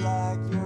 like you